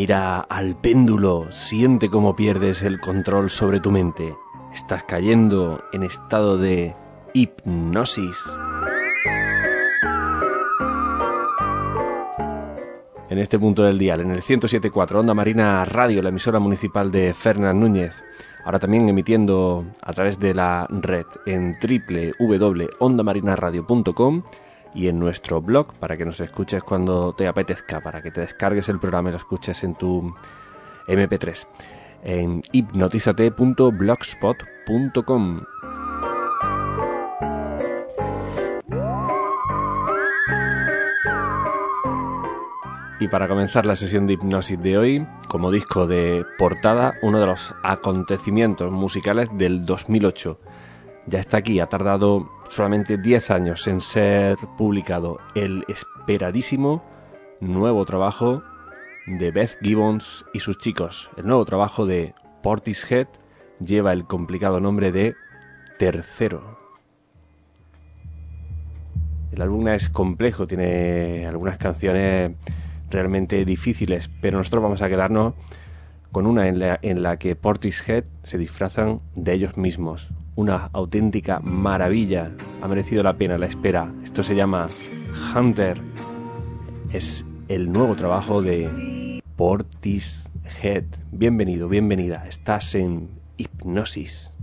Mira al péndulo, siente cómo pierdes el control sobre tu mente. Estás cayendo en estado de hipnosis. En este punto del dial, en el 107.4 Onda Marina Radio, la emisora municipal de Fernán Núñez. Ahora también emitiendo a través de la red en www.ondamarinaradio.com y en nuestro blog para que nos escuches cuando te apetezca, para que te descargues el programa y lo escuches en tu MP3 en hipnotizate.blogspot.com. Y para comenzar la sesión de hipnosis de hoy, como disco de portada, uno de los acontecimientos musicales del 2008. Ya está aquí, ha tardado solamente 10 años en ser publicado el esperadísimo nuevo trabajo de Beth Gibbons y sus chicos. El nuevo trabajo de Portishead lleva el complicado nombre de Tercero. El álbum es complejo, tiene algunas canciones realmente difíciles, pero nosotros vamos a quedarnos con una en la, que Portishead se disfrazan de ellos mismos. Una auténtica maravilla. Ha merecido la pena la espera. Esto se llama Hunter. Es el nuevo trabajo de Portishead. Bienvenido, bienvenida. Estás en hipnosis.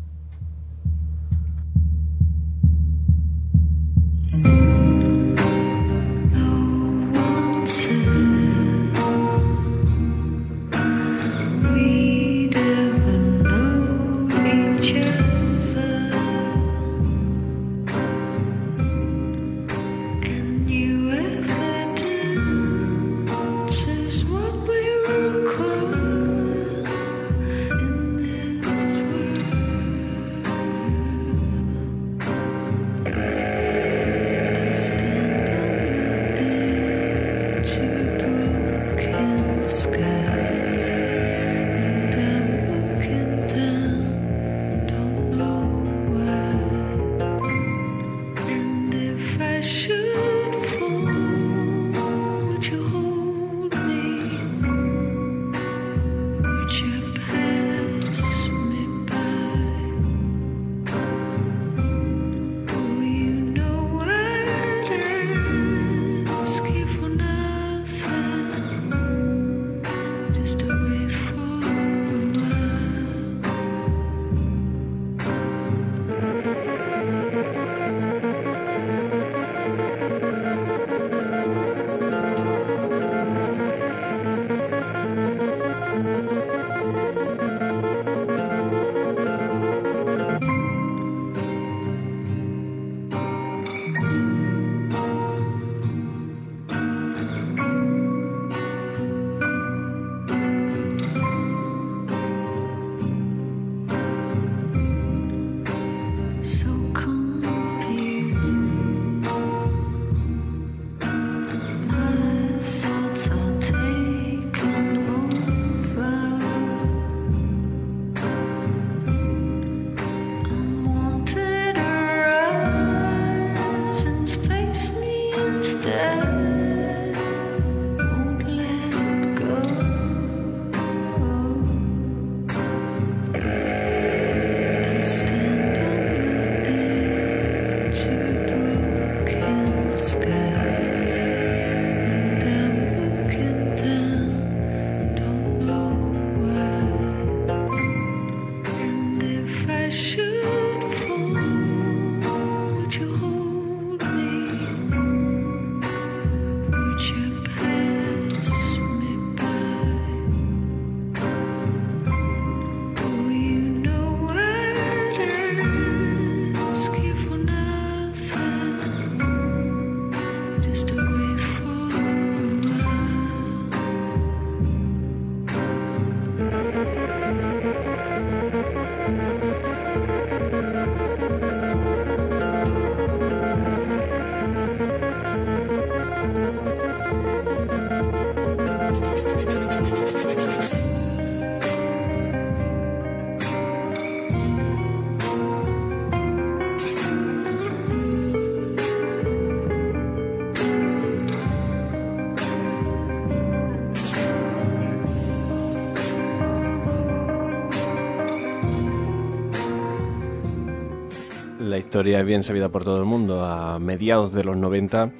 Historia es bien sabida por todo el mundo. A mediados de los 90,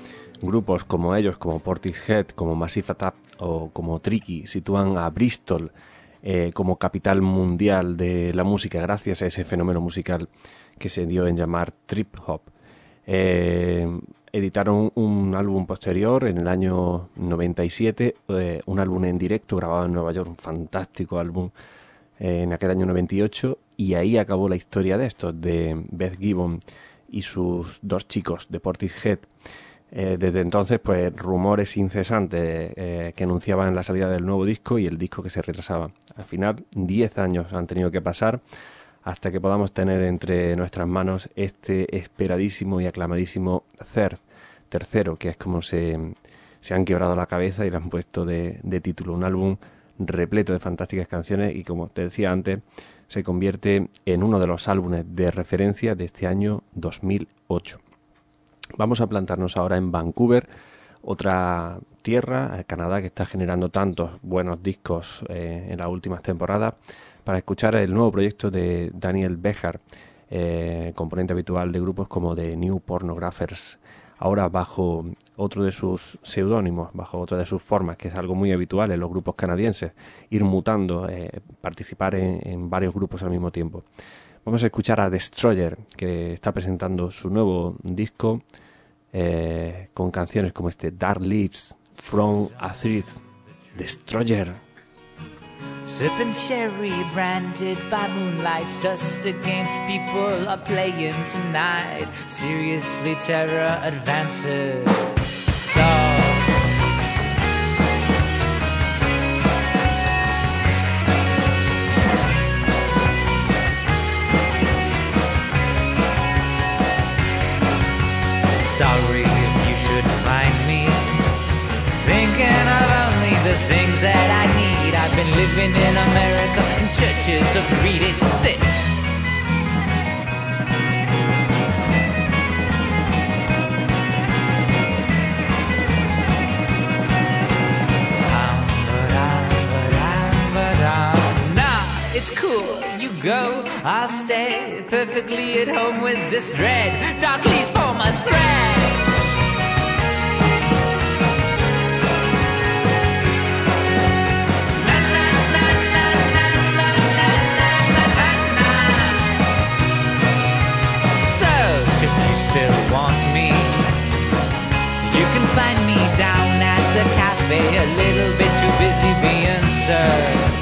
grupos como ellos, como Portishead, como Massive Attack o como Tricky, sitúan a Bristol eh, como capital mundial de la música gracias a ese fenómeno musical que se dio en llamar trip hop. Eh, editaron un álbum posterior en el año 97, eh, un álbum en directo grabado en Nueva York, un fantástico álbum en aquel año 98, y ahí acabó la historia de estos, de Beth Gibbon y sus dos chicos de Portishead. Eh, desde entonces, pues rumores incesantes que anunciaban la salida del nuevo disco y el disco que se retrasaba. Al final, 10 años han tenido que pasar hasta que podamos tener entre nuestras manos este esperadísimo y aclamadísimo Third, tercero, que es como se, se han quebrado la cabeza y le han puesto de, de título. Un álbum repleto de fantásticas canciones y como te decía antes, se convierte en uno de los álbumes de referencia de este año 2008. Vamos a plantarnos ahora en Vancouver, otra tierra, Canadá, que está generando tantos buenos discos eh, en las últimas temporadas para escuchar el nuevo proyecto de Daniel Bejar, eh, componente habitual de grupos como The New Pornographers, ahora bajo otro de sus seudónimos, bajo otra de sus formas, que es algo muy habitual en los grupos canadienses, ir mutando, eh, participar en, varios grupos al mismo tiempo. Vamos a escuchar a Destroyer, que está presentando su nuevo disco eh, con canciones como este Dark Leaves from a Thread. Destroyer. Sipping sherry, branded by moonlight's just a game people are playing tonight. Seriously, terror advances. So. Sorry been living in America and churches agreed it's it. It's cool, you go, I'll stay perfectly at home with this dread. Dark a little bit too busy being served.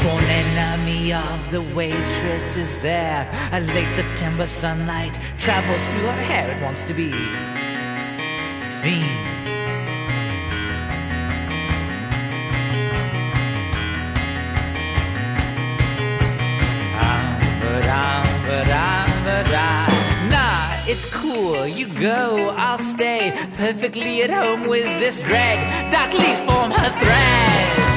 Sworn enemy of the waitress is there. A late September sunlight travels through her hair. It wants to be seen. Ah, ah, ah, it's cool. You go, I'll stay perfectly at home with this dread. Dark leaves form her thread.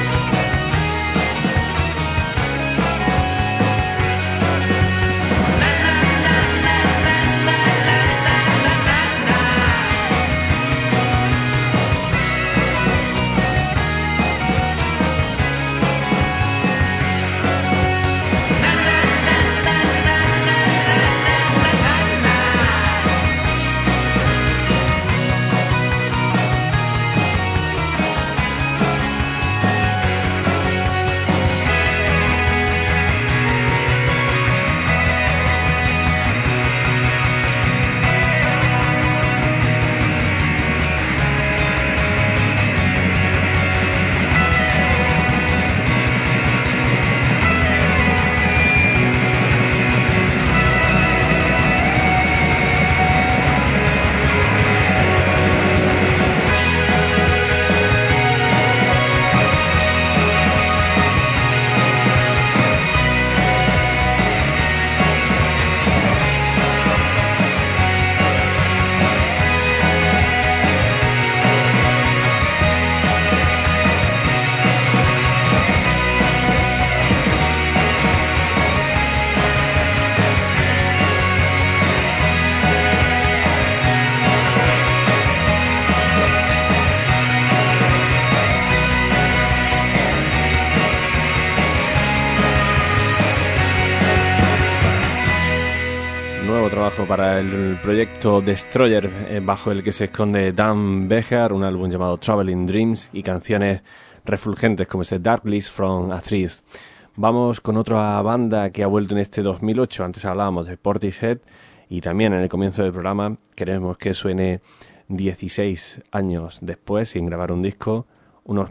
El proyecto Destroyer, eh, bajo el que se esconde Dan Becher, un álbum llamado Traveling Dreams y canciones refulgentes como ese Dark List from Athris. Vamos con otra banda que ha vuelto en este 2008. Antes hablábamos de Portishead y también en el comienzo del programa queremos que suene 16 años después, sin grabar un disco, unos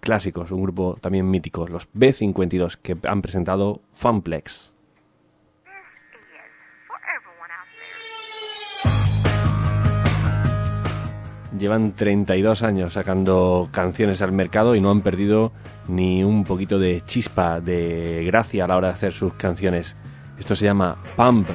clásicos, un grupo también mítico, los B52, que han presentado Funplex. Llevan 32 años sacando canciones al mercado y no han perdido ni un poquito de chispa, de gracia a la hora de hacer sus canciones. Esto se llama Pump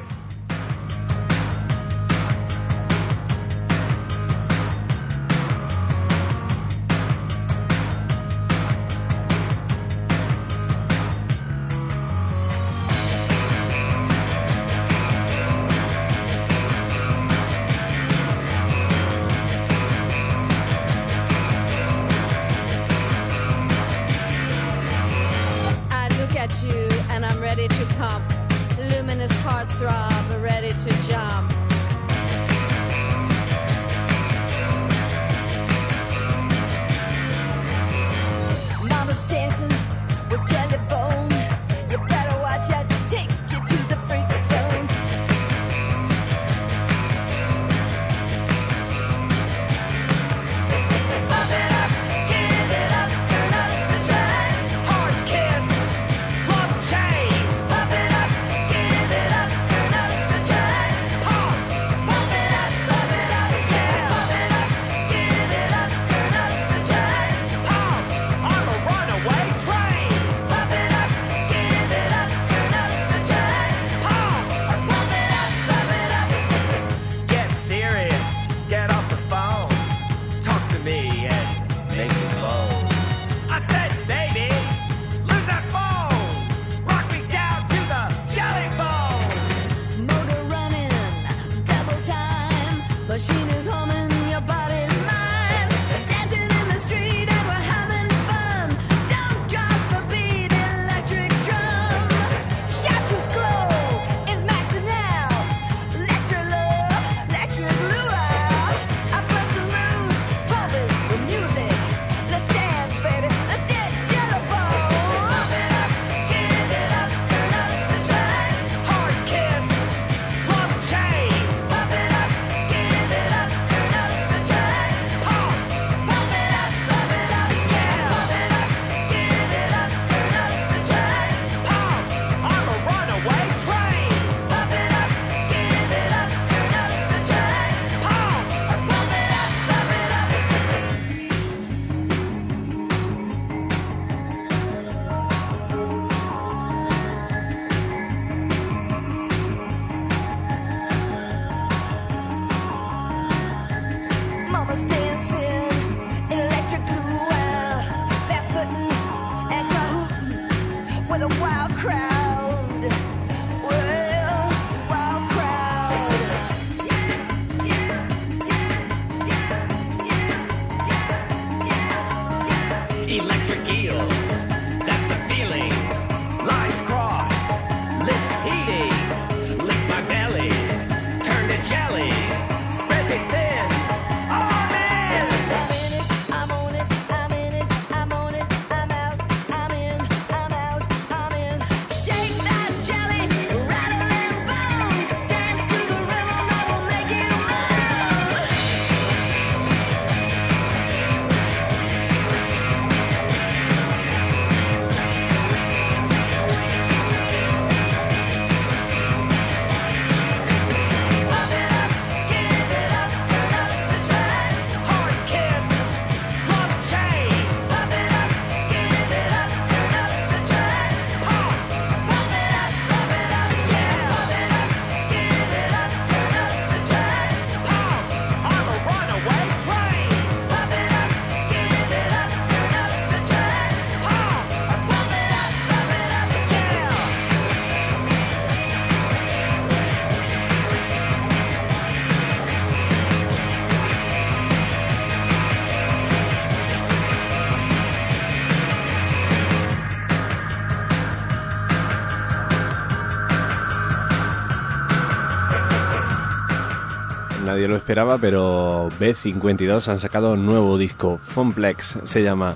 lo esperaba, pero B52 han sacado un nuevo disco, Funplex se llama.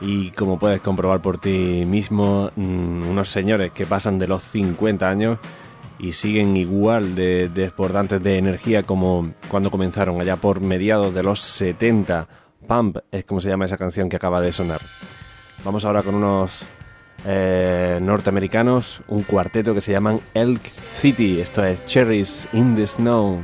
Y como puedes comprobar por ti mismo, mm, unos señores que pasan de los 50 años y siguen igual de desbordantes de energía como cuando comenzaron allá por mediados de los 70. Pump es como se llama esa canción que acaba de sonar. Vamos ahora con unos eh, norteamericanos, un cuarteto que se llaman Elk City. Esto es Cherries in the Snow.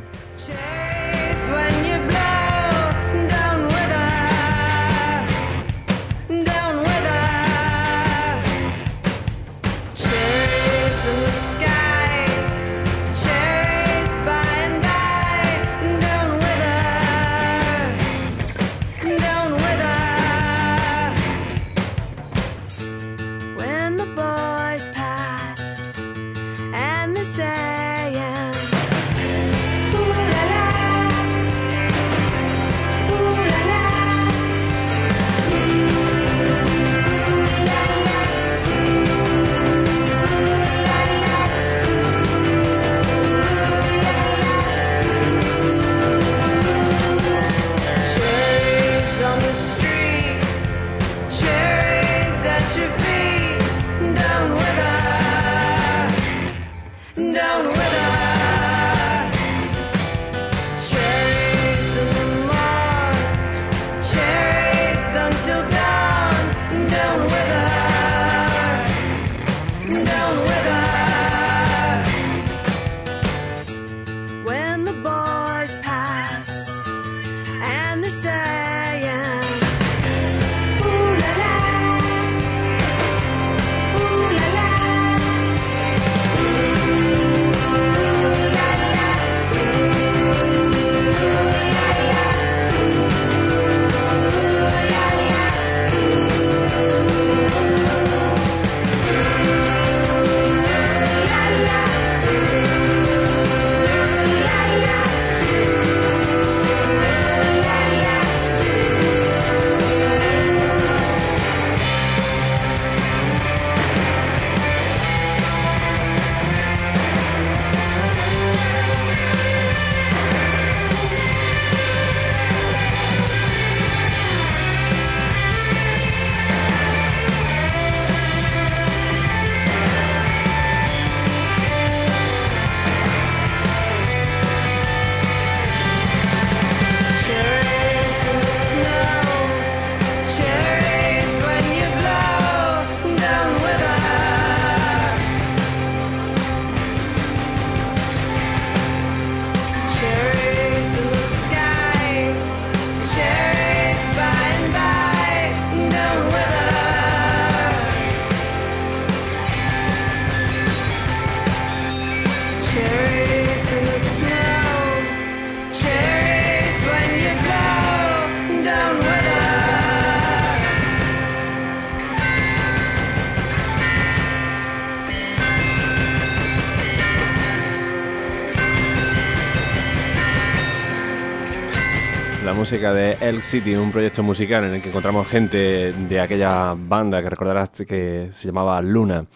Música de Elk City, un proyecto musical en el que encontramos gente de aquella banda que recordarás que se llamaba Luna.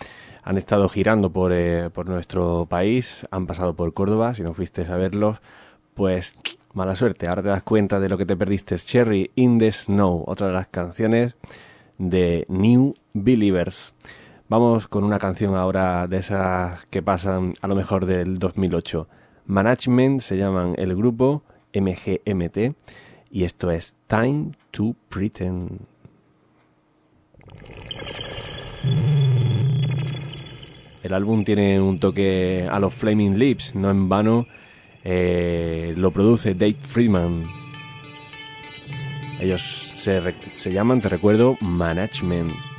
Han estado girando por, eh, por nuestro país, han pasado por Córdoba, si no fuiste a verlos, pues mala suerte, ahora te das cuenta de lo que te perdiste. Cherry in the Snow, otra de las canciones de New Believers. Vamos con una canción ahora de esas que pasan a lo mejor del 2008. Management se llaman el grupo MGMT y esto es Time to Pretend. El álbum tiene un toque a los Flaming Lips, no en vano eh, lo produce Dave Friedman. Ellos se, se llaman, te recuerdo, Management.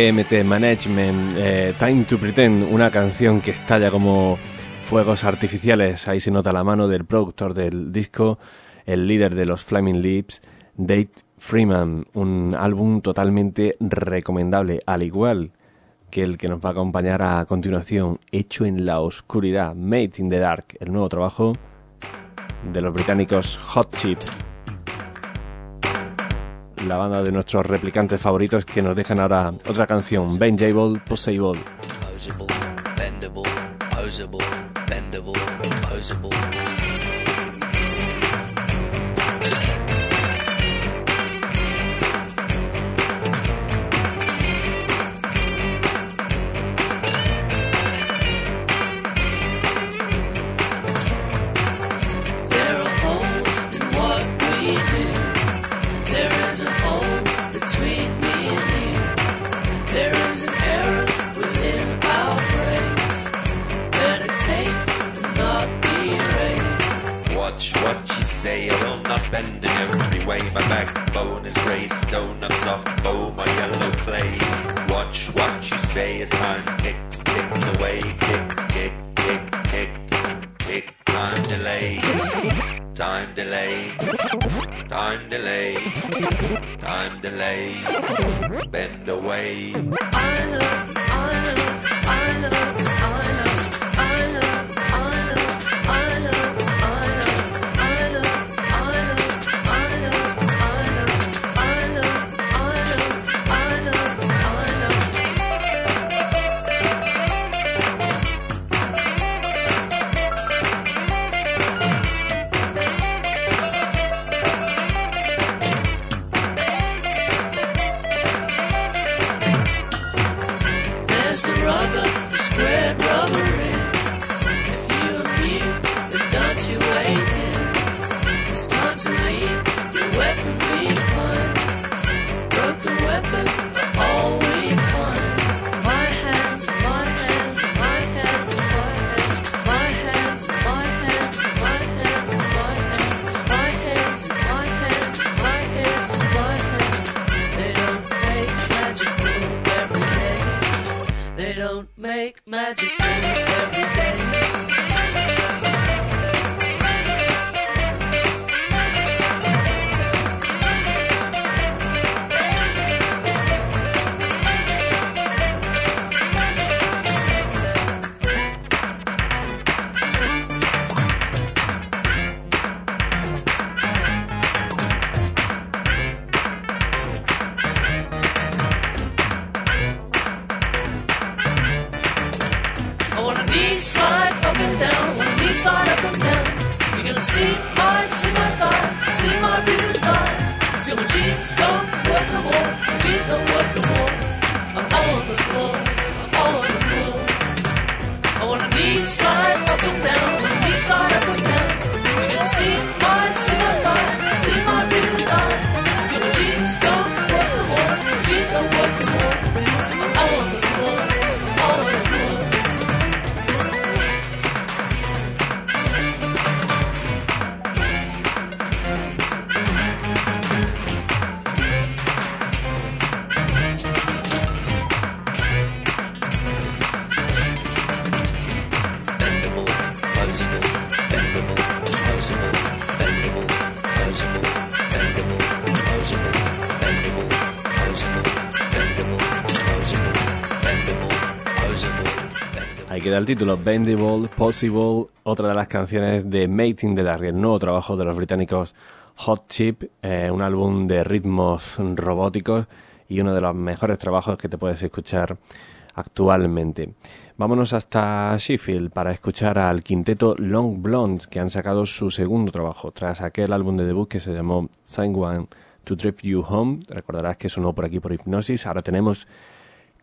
De MGMT Management, eh, Time to Pretend, una canción que estalla como fuegos artificiales. Ahí se nota la mano del productor del disco, el líder de los Flaming Lips, Dave Freeman. Un álbum totalmente recomendable, al igual que el que nos va a acompañar a continuación, Hecho en la Oscuridad, Made in the Dark, el nuevo trabajo de los británicos Hot Chip la banda de nuestros replicantes favoritos que nos dejan ahora otra canción, Benjable, Possible. Bendable, posable. bend away. El título, Bendable, Possible, otra de las canciones de Mating de Darry, el nuevo trabajo de los británicos Hot Chip, eh, un álbum de ritmos robóticos y uno de los mejores trabajos que te puedes escuchar actualmente. Vámonos hasta Sheffield para escuchar al quinteto Long Blondes que han sacado su segundo trabajo tras aquel álbum de debut que se llamó Someone to Drive You Home. Recordarás que sonó por aquí por Hipnosis. Ahora tenemos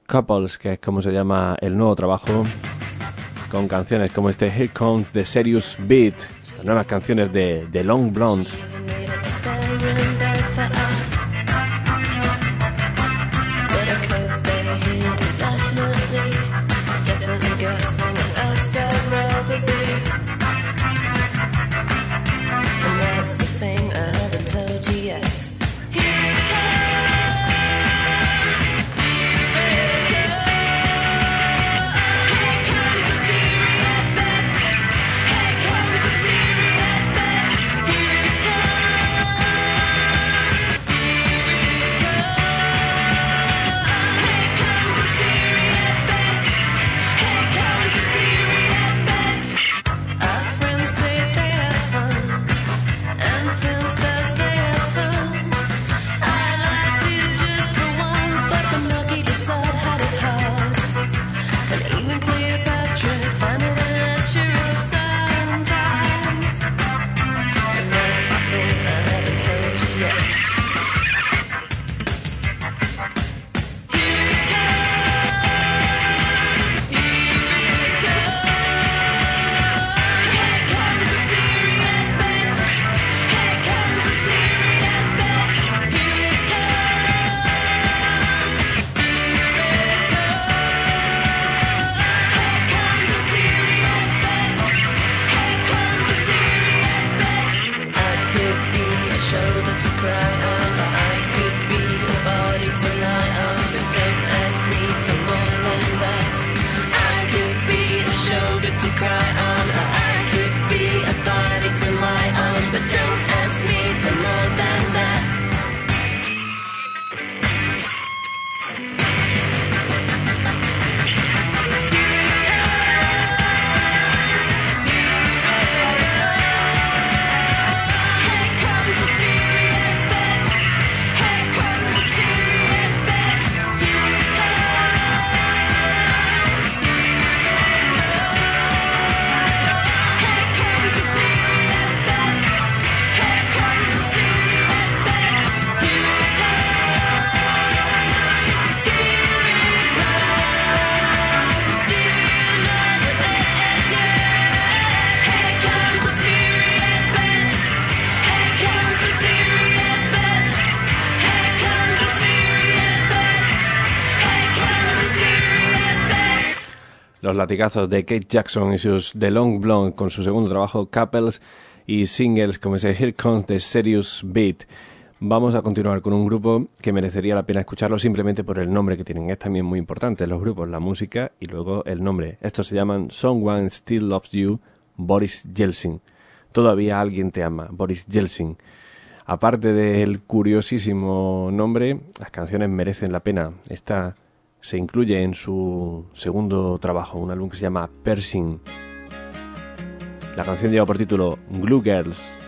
Couples, que es como se llama el nuevo trabajo, con canciones como este Here Comes the Serious Beat, las nuevas canciones de The Long Blondes. De Kate Jackson y sus The Long Blonde con su segundo trabajo Couples y singles como ese Here Comes the Serious Beat. Vamos a continuar con un grupo que merecería la pena escucharlo simplemente por el nombre que tienen. Es también muy importante los grupos, la música y luego el nombre. Estos se llaman Someone Still Loves You, Boris Yeltsin. Todavía alguien te ama, Boris Yeltsin. Aparte del curiosísimo nombre, las canciones merecen la pena. Esta se incluye en su segundo trabajo, un álbum que se llama Pershing. La canción lleva por título Glue Girls.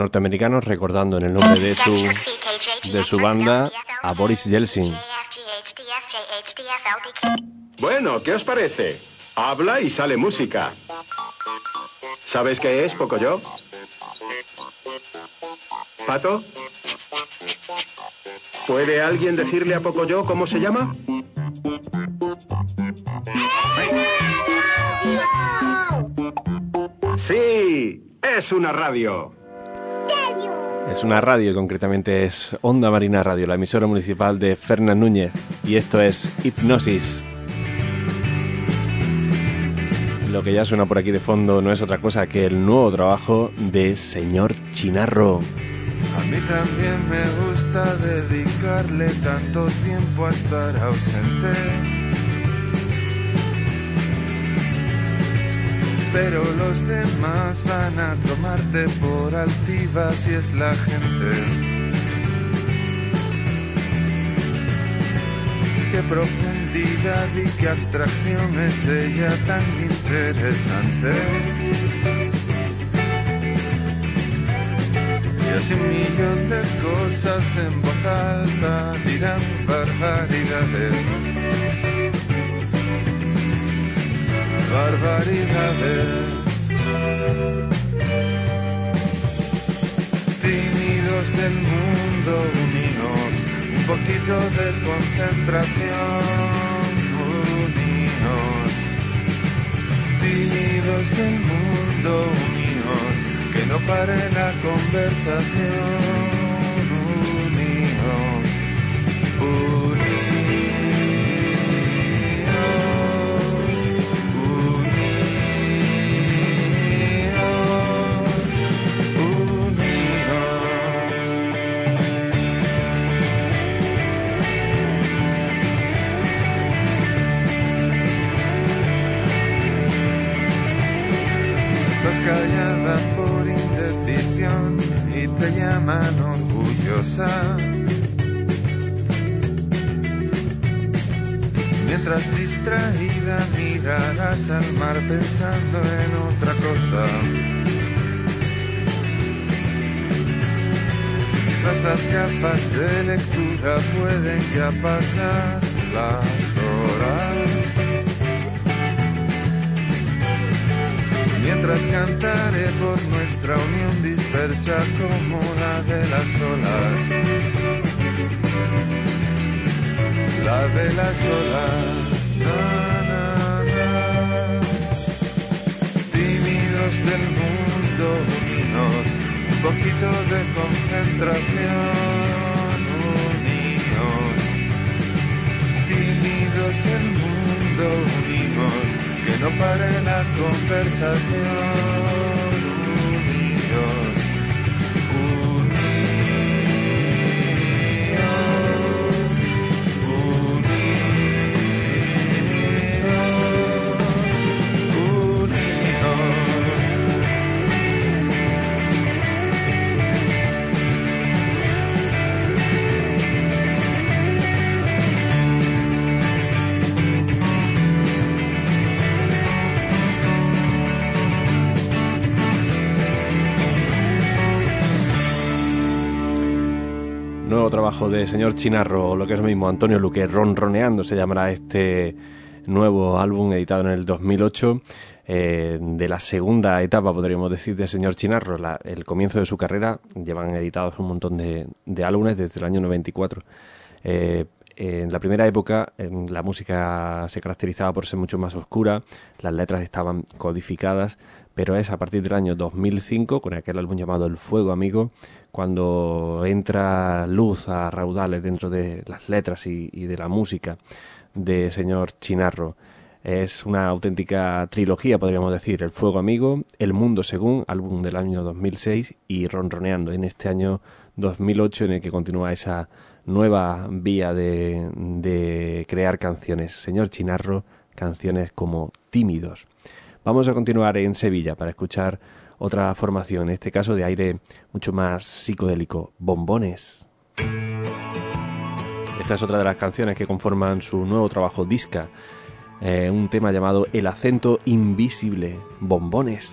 Norteamericanos recordando en el nombre de su, de su banda a Boris Yeltsin. Bueno, ¿qué os parece? Habla y sale música. ¿Sabes qué es, Pocoyo? ¿Pato? ¿Puede alguien decirle a Pocoyo cómo se llama? Sí, es una radio. Es una radio, concretamente es Onda Marina Radio, la emisora municipal de Fernán Núñez. Y esto es Hipnosis. Lo que ya suena por aquí de fondo no es otra cosa que el nuevo trabajo de Señor Chinarro. A mí también me gusta dedicarle tanto tiempo a estar ausente. Pero los demás van a tomarte por altiva si es la gente. Qué profundidad y qué abstracción es ella tan interesante. Y así un millón de cosas en voz alta dirán barbaridades. Barbaridades. Tímidos del mundo unidos, un poquito de concentración unidos. Tímidos del mundo unidos, que no pare la conversación unidos. Unidos. Llaman orgullosa. Mientras distraída mirarás al mar pensando en otra cosa. Las capas de lectura pueden ya pasar las horas. Mientras cantaré por nuestra unión dispersa como la de las olas. La de las olas. Na, na. Tímidos del mundo unidos, un poquito de concentración unidos. Tímidos del mundo unimos, que no pare la conversación Trabajo de señor Chinarro, o lo que es lo mismo, Antonio Luque, Ronroneando se llamará este nuevo álbum editado en el 2008, eh, de la segunda etapa, podríamos decir, de señor Chinarro, el comienzo de su carrera, llevan editados un montón de, de álbumes desde el año 94. Eh, en la primera época en la música se caracterizaba por ser mucho más oscura, las letras estaban codificadas, pero es a partir del año 2005, con aquel álbum llamado El Fuego Amigo, cuando entra luz a raudales dentro de las letras y, de la música de señor Chinarro. Es una auténtica trilogía, podríamos decir. El Fuego Amigo, El Mundo Según, álbum del año 2006, y Ronroneando, en este año 2008, en el que continúa esa nueva vía de, de crear canciones. Señor Chinarro, canciones como Tímidos. Vamos a continuar en Sevilla para escuchar otra formación, en este caso de aire mucho más psicodélico, Bombones. Esta es otra de las canciones que conforman su nuevo trabajo Disca, eh, un tema llamado El acento invisible, Bombones.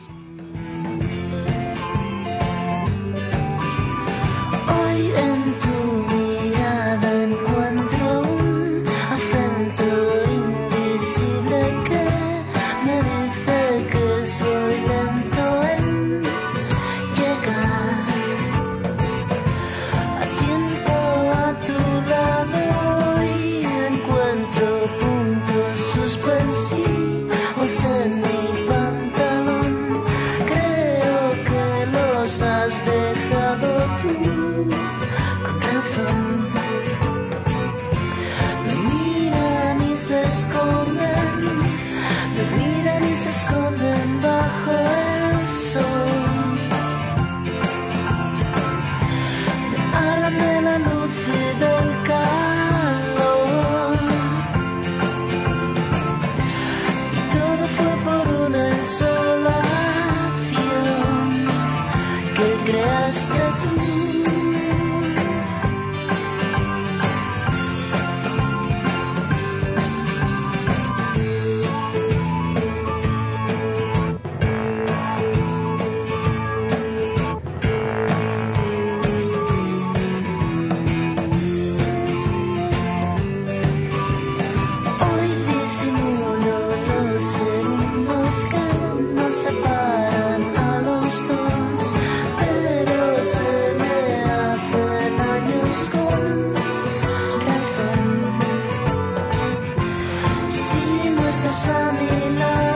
Si no estás a mi lado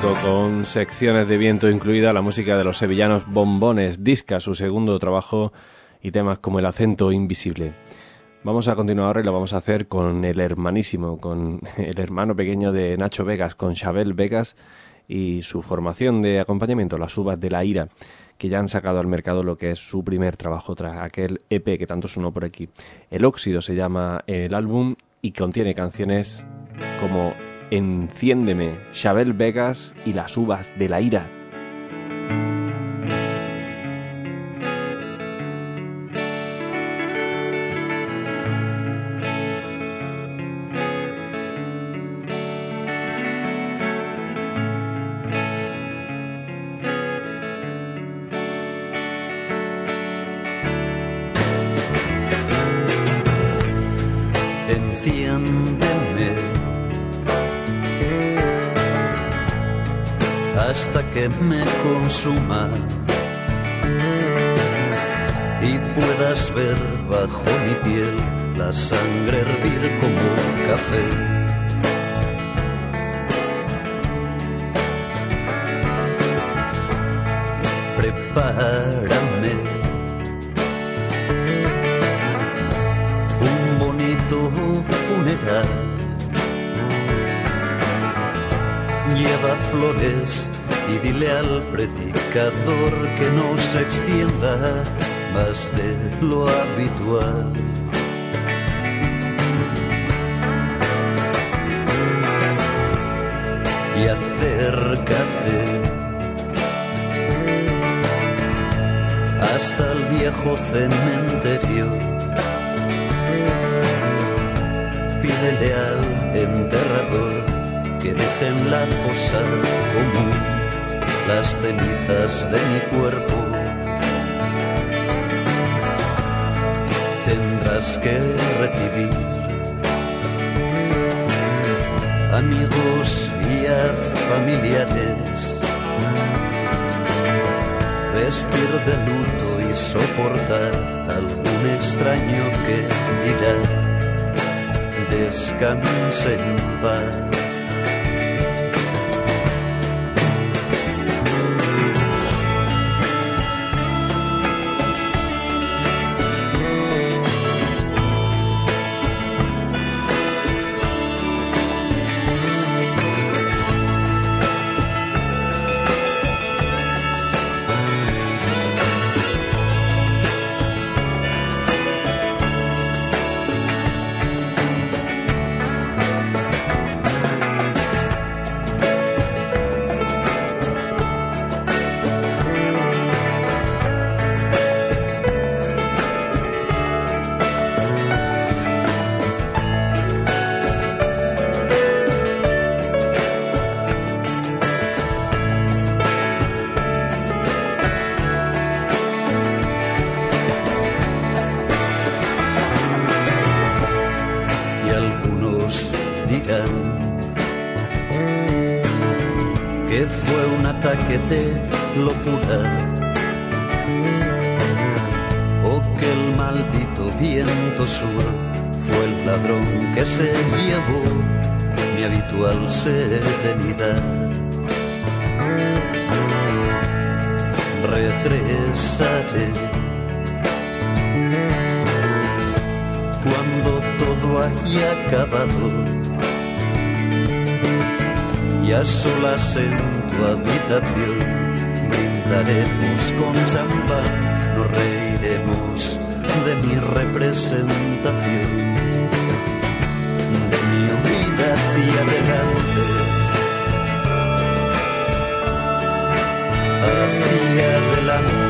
Con secciones de viento incluida la música de los sevillanos Bombones, Disca, su segundo trabajo y temas como El acento invisible. Vamos a continuar ahora y lo vamos a hacer con el hermanísimo, con el hermano pequeño de Nacho Vegas, con Chabel Vegas y su formación de acompañamiento, Las Uvas de la Ira, que ya han sacado al mercado lo que es su primer trabajo tras aquel EP que tanto sonó por aquí. El Óxido se llama el álbum y contiene canciones como Enciéndeme, Chabel Vegas y Las Uvas de la Ira. Y acércate hasta el viejo cementerio. Pídele al enterrador que deje en la fosa común las cenizas de mi cuerpo. Tendrás que recibir amigos familiares vestir de luto y soportar algún extraño que dirá descanse en paz. Viento sur fue el ladrón que se llevó mi habitual serenidad. Regresaré cuando todo haya acabado y a solas en tu habitación brindaremos con champán, nos reiremos de mi representación, de mi huida hacia adelante, hacia adelante.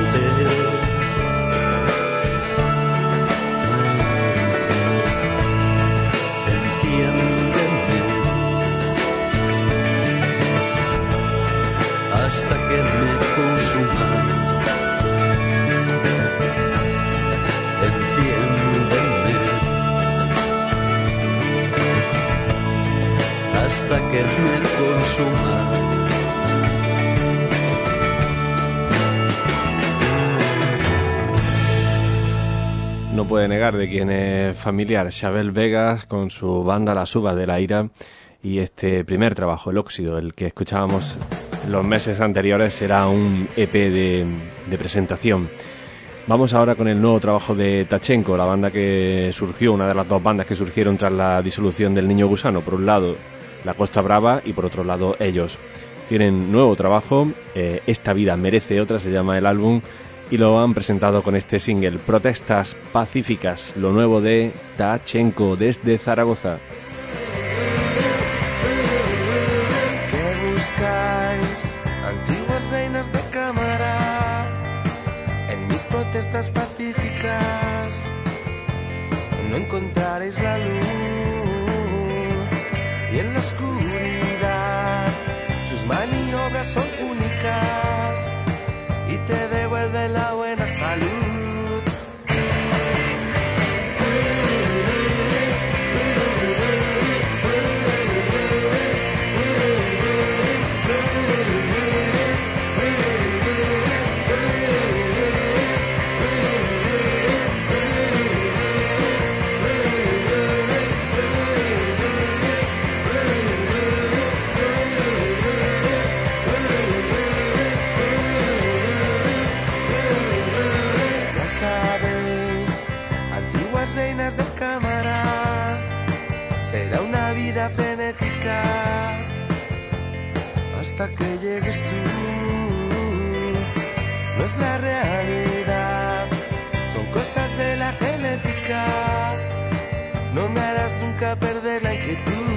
Hasta que me consuma. No puede negar de quién es familiar Xabel Vegas con su banda La Suba de la Ira y este primer trabajo, El Óxido, el que escuchábamos los meses anteriores, era un EP de, de presentación. Vamos ahora con el nuevo trabajo de Tachenko, la banda que surgió, una de las dos bandas que surgieron tras la disolución del Niño Gusano. Por un lado, La Costa Brava y por otro lado, ellos. Tienen nuevo trabajo, eh, Esta vida merece otra, se llama el álbum, y lo han presentado con este single, Protestas Pacíficas, lo nuevo de Tachenko desde Zaragoza. En mis protestas pacíficas. No encontraréis la luz en la oscuridad. Sus maniobras son únicas y te devuelven la buena hasta que llegues tú. No es la realidad, son cosas de la genética. No me harás nunca perder la inquietud.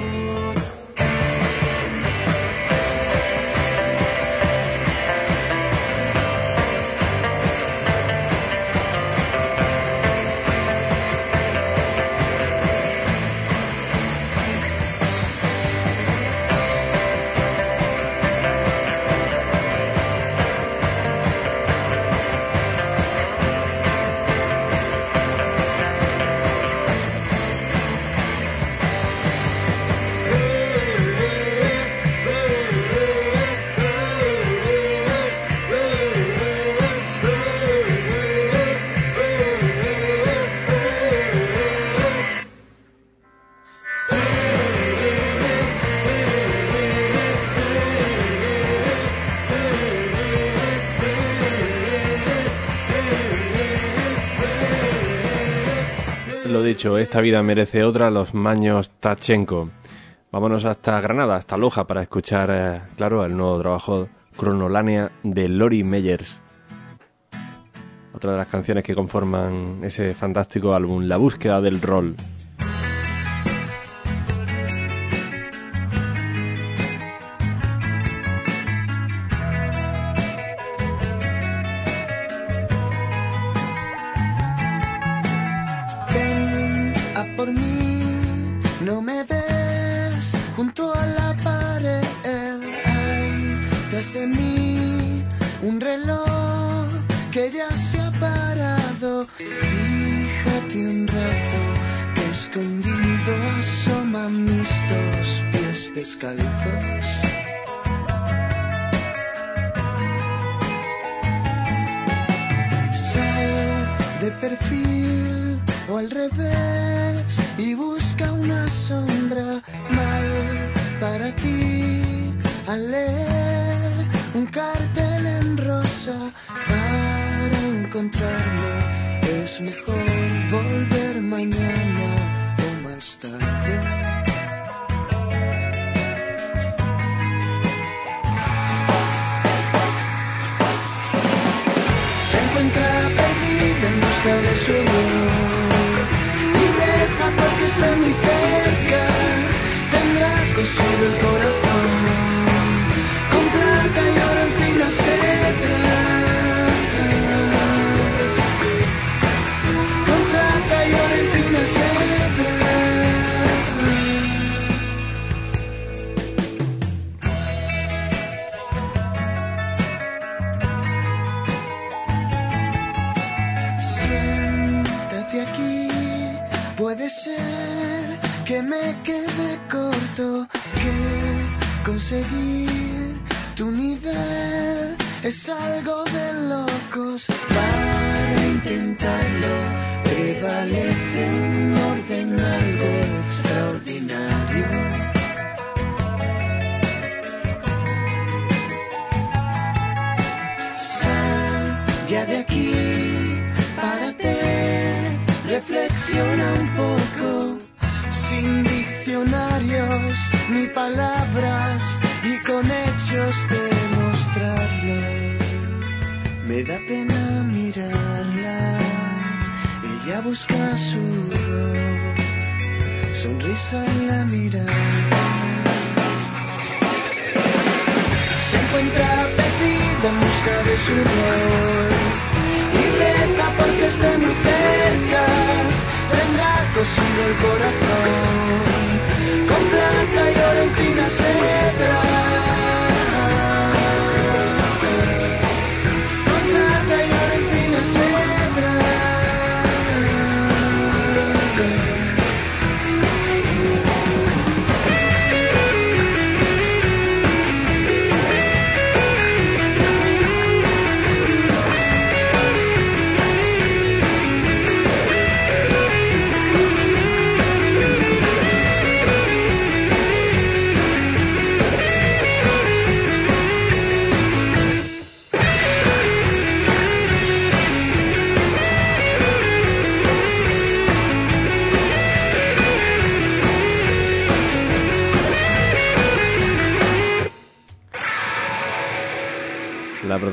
Esta vida merece otra, los Maños Tachenko. Vámonos hasta Granada, hasta Loja, para escuchar, eh, claro, el nuevo trabajo Cronolánea de Lori Meyers. Otra de las canciones que conforman ese fantástico álbum, La búsqueda del rol.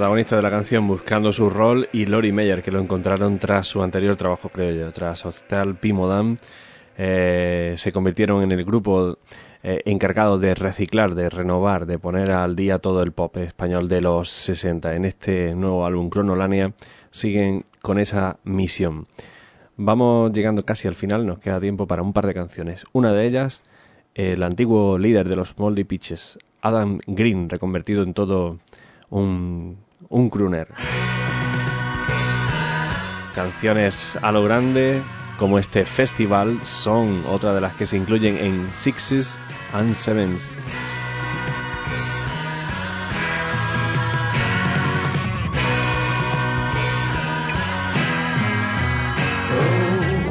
Protagonista de la canción buscando su rol y Lori Meyer, que lo encontraron tras su anterior trabajo, creo yo, tras Hostel Pimodam. Eh, se convirtieron en el grupo eh, encargado de reciclar, de renovar, de poner al día todo el pop español de los 60. En este nuevo álbum, Cronolania, siguen con esa misión. Vamos llegando casi al final, nos queda tiempo para un par de canciones. Una de ellas, el antiguo líder de los Moldy Pitches, Adam Green, reconvertido en todo un, un crooner. Canciones a lo grande, como este festival, son otra de las que se incluyen en Sixes and Sevens.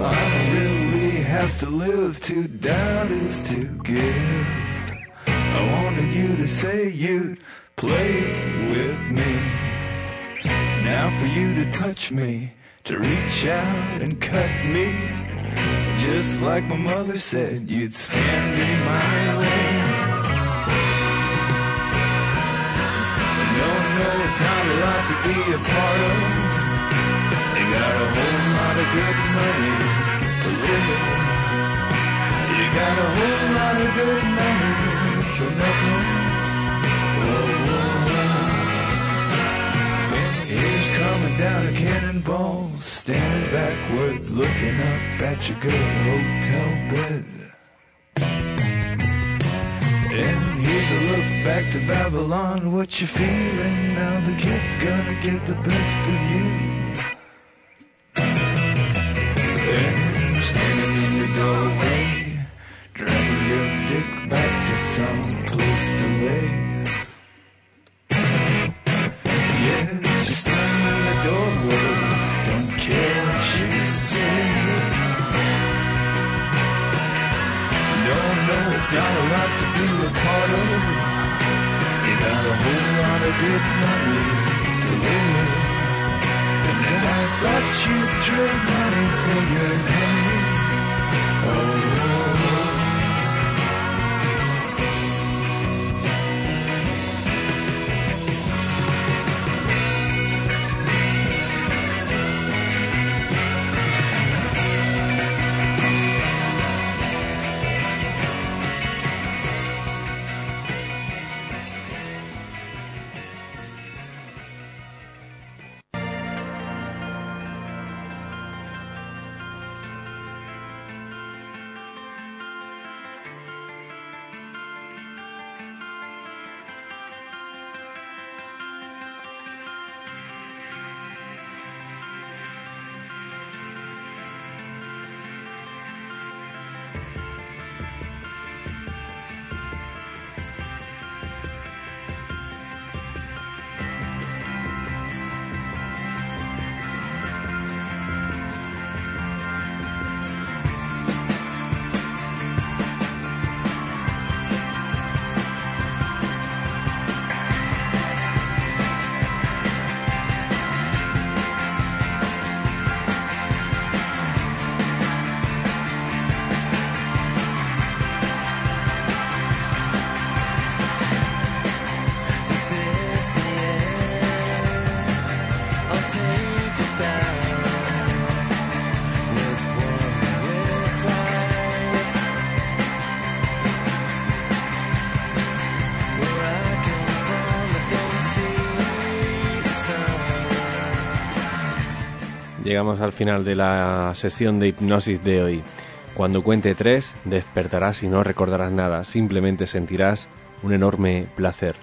Oh, to live to doubt is to give. I wanted you to say you'd play with me. Now for you to touch me, to reach out and cut me. Just like my mother said, you'd stand in my way. No, no, it's not a lot to be a part of. You got a whole lot of good money to live with. You got a whole lot of good money for nothing. Coming down a cannonball, standing backwards, looking up at your good hotel bed. And here's a look back to Babylon. What you feeling now? The kid's gonna get the best of you. And standing in the doorway, dragging your dick back to some place to lay. Not a lot to be a part of. You got a whole lot of good money to live. And I thought you'd trade money for your honey. Oh. Llegamos al final de la sesión de hipnosis de hoy. Cuando cuente tres, despertarás y no recordarás nada, simplemente sentirás un enorme placer.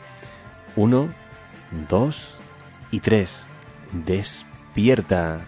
Uno, dos y tres. Despierta.